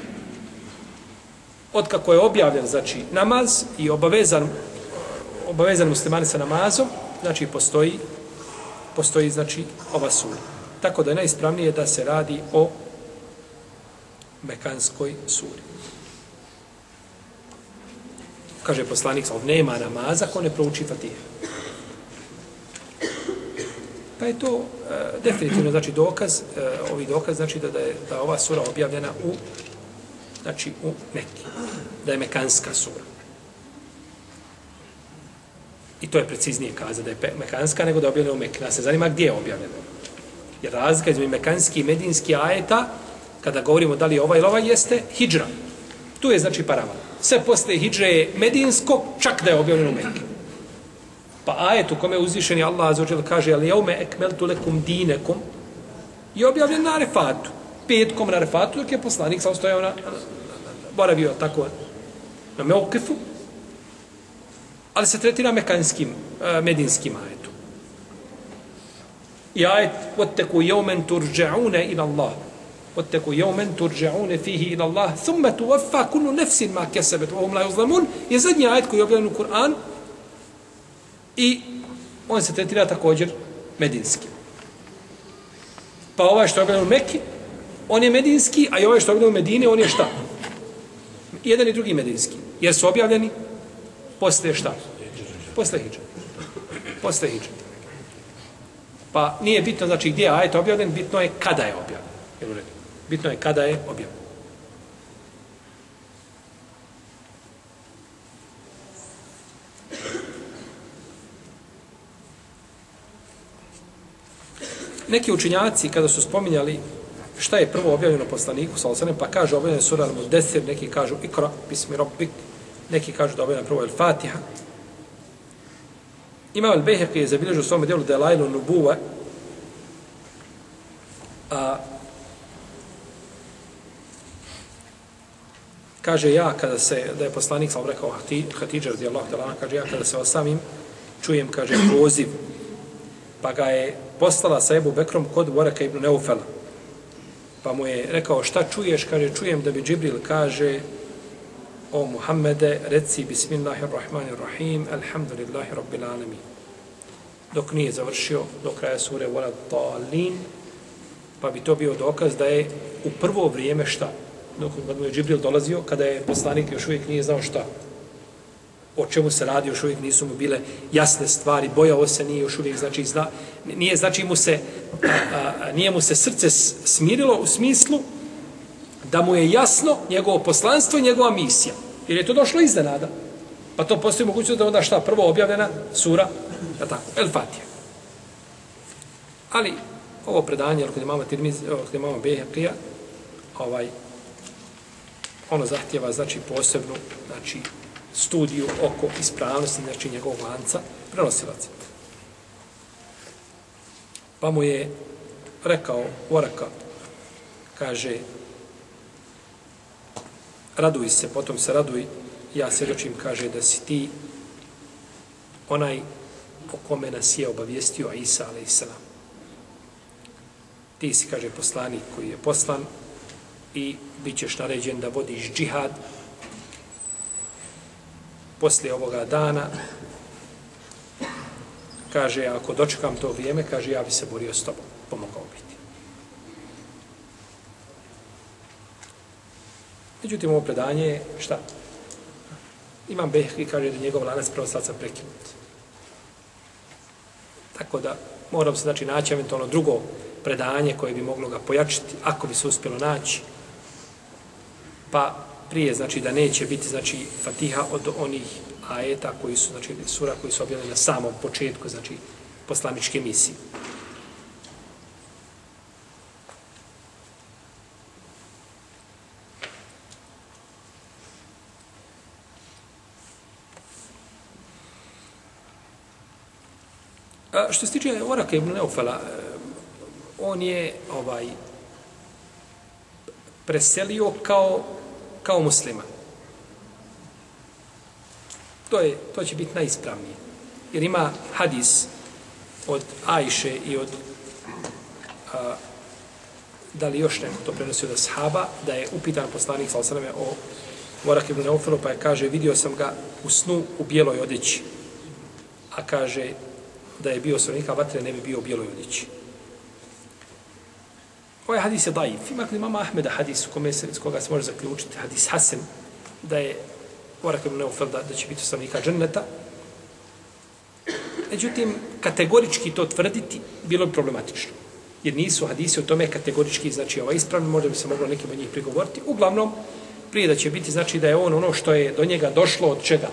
S1: otkako je objavljen znači, namaz i obavezan, obavezan muslimani sa namazom, znači postoji, postoji znači, ova sura. Tako da je najispravnije da se radi o Mekanskoj suri. Kaže poslanik, ali nema namaza ko ne prouči Fatiha. Pa je to e, definitivno znači dokaz, e, ovi dokaz znači da, da je da ova sura objavljena u znači u Mekki. Da je Mekanska sura. I to je preciznije kaza da je Mekanska nego da je objavljena u Mekki. Nas se zanima gdje je objavljena. Jer razlika između Mekanski i Medinski ajeta kada govorimo da li je ova ili ova, jeste hijđra. Tu je znači paravan Sve posle hijđre je medinsko, čak da je objavljeno u Mekke. Pa ajet u kome uzvišeni Allah azuđel kaže ali jaume ekmeltu lekum dinekum je objavljen na refatu. Petkom na refatu, dok je poslanik sam stojao na, boravio tako na Meukifu, ali se tretira mekanskim, uh, medinskim ajetom. I ajet, وَتَّكُوا يَوْمَنْ تُرْجَعُونَ إِلَى اللَّهِ واتقوا يوما ترجعون فيه الى الله ثم توفى كل نفس ما كسبت وهم لا يظلمون je zadnji ajet koji je objavljen u Kur'an i on se tretira također medinski. Pa ovaj što je objavljen u Mekki, on je medinski, a i ovaj što je objavljen u Medini, on je šta? Jedan i drugi medinski. Jer su objavljeni posle šta? Posle hijđa. Posle hijđa. Pa nije bitno znači gdje je ajet objavljen, bitno je kada je objavljen. Jel u redu? Bitno je kada je objavljen. Neki učinjaci kada su spominjali šta je prvo objavljeno poslaniku sa Osanem, pa kaže objavljeno sura al-Mudesir, neki kažu Ikra, bismi Rabbik, neki kažu da objavljeno prvo al-Fatiha. Imam al-Behek je zabilježio u svom djelu Delailu Nubuva, a kaže ja kada se, da je poslanik sam rekao Hatidža radijallahu ta'ala, kaže ja kada se osamim, čujem, kaže, poziv, pa ga je poslala sa Ebu Bekrom kod Voraka ibn Neufela. Pa mu je rekao, šta čuješ? Kaže, čujem da bi Džibril kaže, o Muhammede, reci bismillahirrahmanirrahim, alhamdulillahi rabbil alamin. Dok nije završio do kraja sure Volad Talin, pa bi to bio dokaz da je u prvo vrijeme šta? Dok kad mu je Džibril dolazio, kada je poslanik još uvijek nije znao šta? o čemu se radi, još uvijek nisu mu bile jasne stvari, bojao se nije još uvijek, znači, zna, nije, znači mu se, a, a, nije mu se srce smirilo u smislu da mu je jasno njegovo poslanstvo i njegova misija. Jer je to došlo iznenada. Pa to postoji mogućnost da onda šta, prvo objavljena sura, da tako, El Fatija. Ali, ovo predanje, kod imama Tirmiz, kod imama Behekija, ovaj, ono zahtjeva, znači, posebnu, znači, studiju oko ispravnosti, znači njegovog lanca, prenosilaca. Pa mu je rekao Voraka, kaže, raduj se, potom se raduj, ja svjedočim, kaže, da si ti onaj o kome nas je obavijestio Isa, ale i Ti si, kaže, poslanik koji je poslan i bit ćeš naređen da vodiš džihad poslije ovoga dana, kaže, ako dočekam to vrijeme, kaže, ja bi se borio s tobom, pomogao biti. Međutim, ovo predanje je, šta? Imam Behki, kaže da njegov lanac pravostaca prekinut. Tako da, moram se, znači, naći eventualno drugo predanje koje bi moglo ga pojačiti, ako bi se uspjelo naći. Pa, prije, znači da neće biti znači Fatiha od onih ajeta koji su znači sura koji su objavljeni na samom početku, znači poslaničke misije. A što se tiče Oraka ibn Neufala, eh, on je ovaj preselio kao kao musliman. To, je, to će biti najispravnije. Jer ima hadis od Ajše i od a, da li još neko to prenosi od ashaba, da je upitan poslanik sa osaname o Morak ibn Neufelu, pa je kaže, vidio sam ga u snu u bijeloj odeći. A kaže, da je bio sronika vatre, ne bi bio u bijeloj odeći. Ovaj hadis je daif. Ima kod imama Ahmeda hadis u kome se, s koga se može zaključiti, hadis Hasan, da je Orak ibn Neufel da, da će biti stanovnika dženneta. Međutim, kategorički to tvrditi bilo bi problematično. Jer nisu hadisi o tome kategorički, znači ovaj ispravno, možda bi se moglo nekim od njih prigovoriti. Uglavnom, prije da će biti, znači da je on ono što je do njega došlo od čega?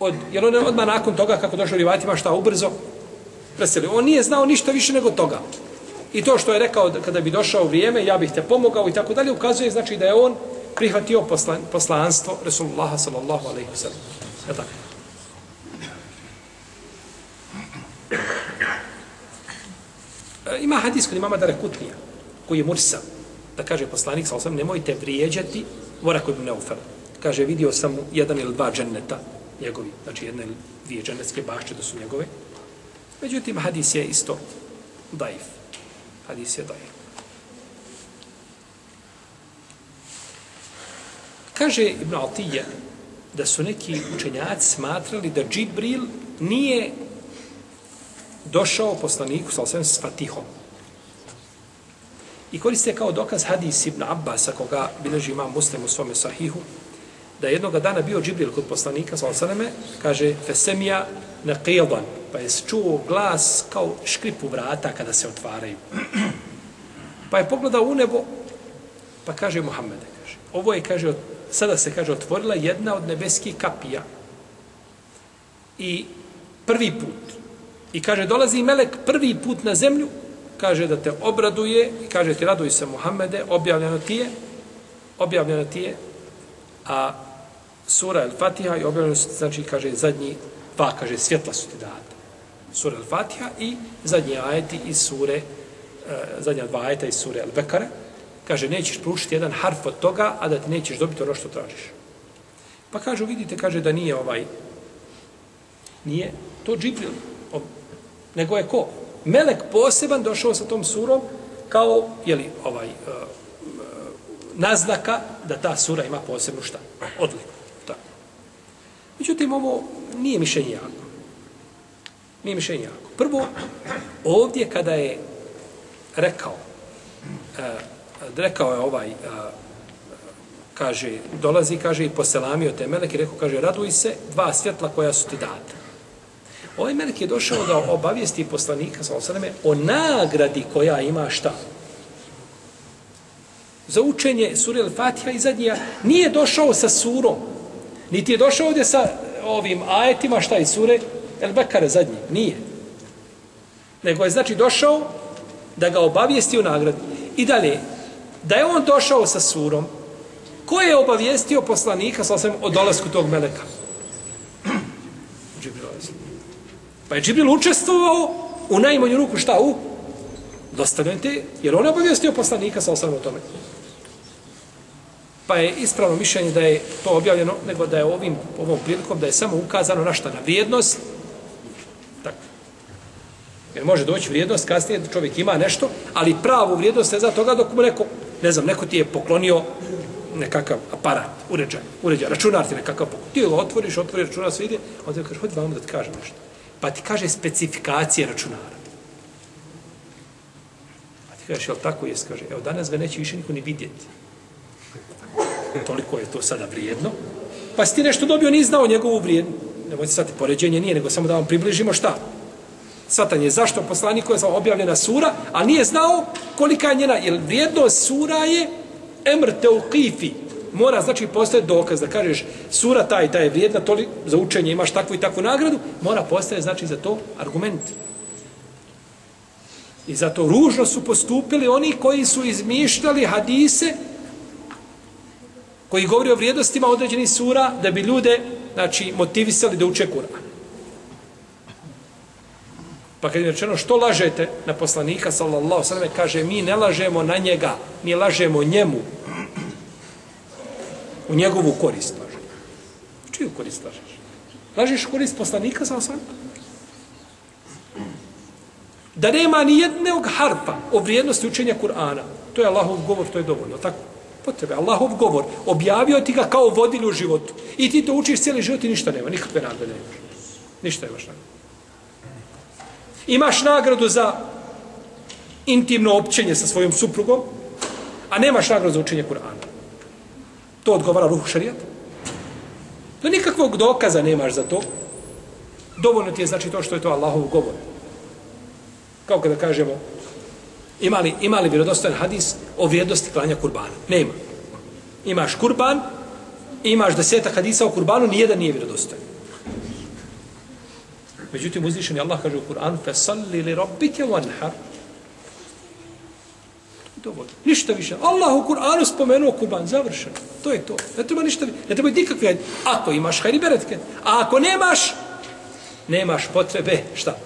S1: Od, jer on je odmah nakon toga, kako došlo u rivatima, šta ubrzo preselio. On nije znao ništa više nego toga. I to što je rekao kada bi došao vrijeme, ja bih te pomogao i tako dalje, ukazuje znači da je on prihvatio poslan, poslanstvo Resulullah sallallahu alaihi wa sallam. Je tako? E, ima hadis kod imama Dara Kutnija, koji je mursa, da kaže poslanik sallallahu alaihi nemojte vrijeđati vora ibn neufel. Kaže, vidio sam jedan ili dva dženneta, njegovi, znači jedna ili dvije džennetske bašće da su njegove. Međutim, hadis je isto daif hadis je daje. Kaže Ibn Atija da su neki učenjaci smatrali da Džibril nije došao poslaniku sa osvijem s Fatihom. I koriste kao dokaz hadis Ibn Abbas, koga bileži imam muslim u svome sahihu, da jednog dana bio Džibril kod poslanika sa osvijem, kaže Fesemija na pa je čuo glas kao škripu vrata kada se otvaraju. Pa je pogledao u nebo, pa kaže Muhammede, kaže, ovo je, kaže, sada se, kaže, otvorila jedna od nebeskih kapija. I prvi put. I kaže, dolazi melek prvi put na zemlju, kaže da te obraduje, i kaže ti raduj se Muhammede, objavljeno ti je, objavljeno ti je, a sura El Fatiha i objavljeno su, znači, kaže, zadnji dva, kaže, svjetla su ti data sure Al-Fatiha i zadnji ajeti iz sure, eh, zadnja dva ajeta iz sure Al-Bekare. kaže, nećeš prušiti jedan harf od toga, a da ti nećeš dobiti ono što tražiš. Pa kažu, vidite, kaže da nije ovaj, nije to Džibril, nego je ko? Melek poseban došao sa tom surom kao, jeli, ovaj, eh, eh, naznaka da ta sura ima posebnu šta? Odliku. Tako. Međutim, ovo nije mišljenje jako. Nije mišljenje jako. Prvo, ovdje kada je rekao, e, rekao je ovaj, e, kaže, dolazi, kaže, i poselamio te melek i rekao, kaže, raduj se, dva svjetla koja su ti data. Ovaj melek je došao da obavijesti poslanika, sa osaname, o nagradi koja ima šta? Za učenje sure Al-Fatiha i zadnja nije došao sa surom, niti je došao ovdje sa ovim ajetima, šta je sure El-Bekare zadnji, nije. Nego je znači došao da ga obavijesti o nagradi. I dalje, da je on došao sa surom, ko je obavijestio poslanika sa o dolasku tog meleka? Džibril Pa je Džibril učestvovao u najmanju ruku šta u? Dostavljen te, jer on je obavijestio poslanika sa osam o tome. Pa je ispravno mišljenje da je to objavljeno, nego da je ovim, ovom prilikom da je samo ukazano na šta? Na vrijednost. Jer može doći vrijednost, kasnije da čovjek ima nešto, ali pravu vrijednost je za toga dok mu neko, ne znam, neko ti je poklonio nekakav aparat, uređaj, uređaj, računar ti nekakav poklon. Ti ga otvoriš, otvoriš računar, sve ide, onda ti kaže, hodi vam da ti kažem nešto. Pa ti kaže specifikacije računara. A ti kažeš, jel tako je, Kaže, evo danas ga neće više niko ni vidjeti. Toliko je to sada vrijedno. Pa si ti nešto dobio, ni znao njegovu vrijednu. Nemojte sad poređenje nije, nego samo da vam približimo šta. Svatanje, zašto poslaniku je objavljena sura, a nije znao kolika je njena, jer vrijednost sura je emr teukifi, mora znači postoje dokaz da kažeš sura ta i ta je vrijedna toli za učenje imaš takvu i takvu nagradu mora postaje, znači za to argument. I zato ružno su postupili oni koji su izmišljali hadise koji govori o vrijednostima određenih sura da bi ljude znači motivisali da uče Kur'an. Pa kad je rečeno što lažete na poslanika sallallahu sallam kaže mi ne lažemo na njega, mi lažemo njemu u njegovu korist lažemo. Čiju korist lažeš? Lažeš korist poslanika sallallahu sallam? Da nema ni jednog harpa o vrijednosti učenja Kur'ana. To je Allahov govor, to je dovoljno. Tako? Potrebe. Allahov govor. Objavio ti ga kao vodilju u životu. I ti to učiš cijeli život i ništa nema. Nikakve nagrade nemaš. Ništa nemaš nagrade. Imaš nagradu za intimno općenje sa svojom suprugom, a nemaš nagradu za učenje Kur'ana. To odgovara ruhu šarijata. To nikakvog dokaza nemaš za to. Dovoljno ti je znači to što je to Allahov govor. Kao kada kažemo, imali, imali vjerodostojan hadis o vrijednosti klanja kurbana? Nema. Imaš kurban, imaš deseta hadisa o kurbanu, nijedan nije vjerodostojan. Međutim, uzvišen je Allah kaže u Kur'an, فَسَلِّ لِرَبِّكَ وَنْحَرْ Dovoljno. Ništa više. Allah u Kur'anu spomenuo kurban, završeno. To je to. Ne treba ništa više. Ne treba nikakve. Ako imaš, hajri beretke. A ako nemaš, nemaš potrebe, šta?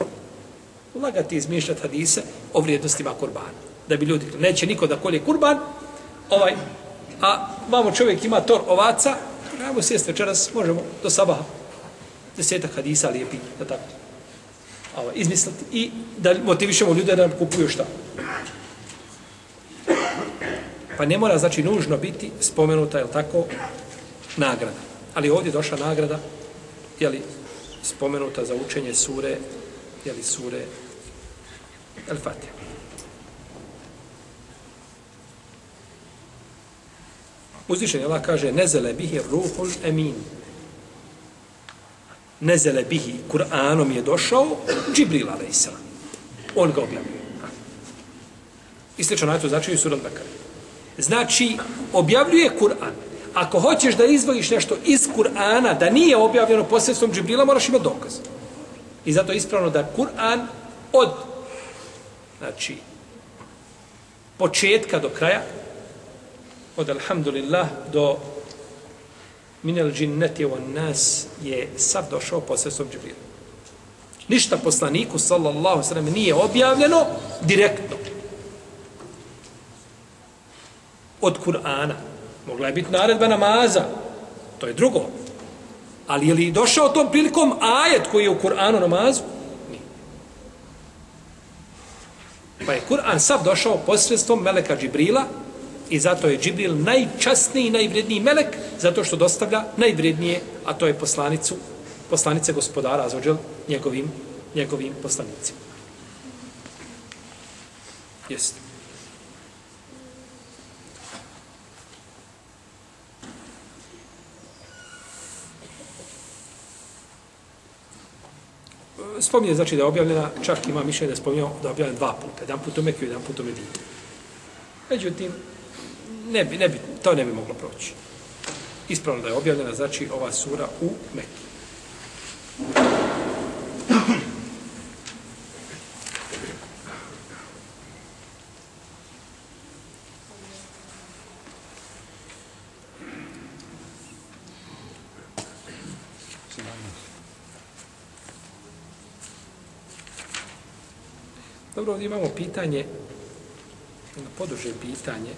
S1: Lagati izmišljati hadise o vrijednostima kurbana. Da bi ljudi, neće niko da kolje kurban, ovaj, a vamo čovjek ima tor ovaca, ajmo sjesti večeras, možemo, do sabaha. Desetak hadisa lijepi, da tako. Ovaj, izmisliti i da motivišemo ljude da nam kupuju šta? Pa ne mora, znači, nužno biti spomenuta, je tako, nagrada. Ali ovdje došla nagrada, je li spomenuta za učenje sure, je li sure El Fatiha. Uzvišen Allah kaže nezele bihi ruhul emin. Nezele bihi Kur'anom je došao Džibril a.s. On ga objavljuje. I slično na to znači i sura Bekara. Znači, objavljuje Kur'an. Ako hoćeš da izvojiš nešto iz Kur'ana, da nije objavljeno posredstvom Džibrila, moraš imati dokaz. I zato je ispravno da Kur'an od znači, početka do kraja, od Alhamdulillah do minel džinneti on nas je sav došao posredstvom Džibrila. Ništa poslaniku, sallallahu sallam, nije objavljeno direktno. od Kur'ana. Mogla je biti naredba namaza. To je drugo. Ali je li došao tom prilikom ajet koji je u Kur'anu namazu? Nije. Pa je Kur'an sav došao posredstvom Meleka Džibrila i zato je Džibril najčasniji i najvredniji Melek zato što dostavlja najvrednije, a to je poslanicu, poslanice gospodara Azođel njegovim, njegovim poslanicima. Jeste. spominje znači da je objavljena, čak ima mišljenje da je spominjao da je objavljena dva puta, jedan put u Mekiju, jedan put u Medinu. Međutim, ne bi, ne bi, to ne bi moglo proći. Ispravno da je objavljena, znači, ova sura u Mekiju. Dobro, ovdje imamo pitanje, na poduže pitanje,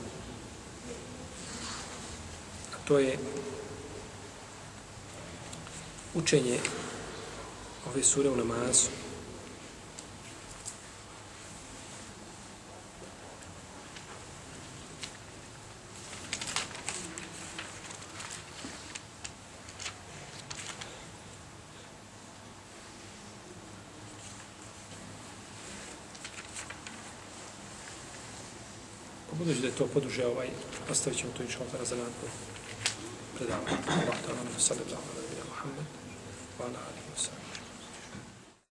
S1: to je učenje ove sure u namazu. Pa budući da je to poduže ovaj, ostavit ćemo to inša za nakon predavanja. Allah ta'ala, sallallahu alaihi wa sallam, Muhammed, wa